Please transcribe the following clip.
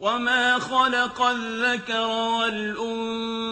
وَمَا خَلَقَ الذَّكَرَ وَالْأُنثَىٰ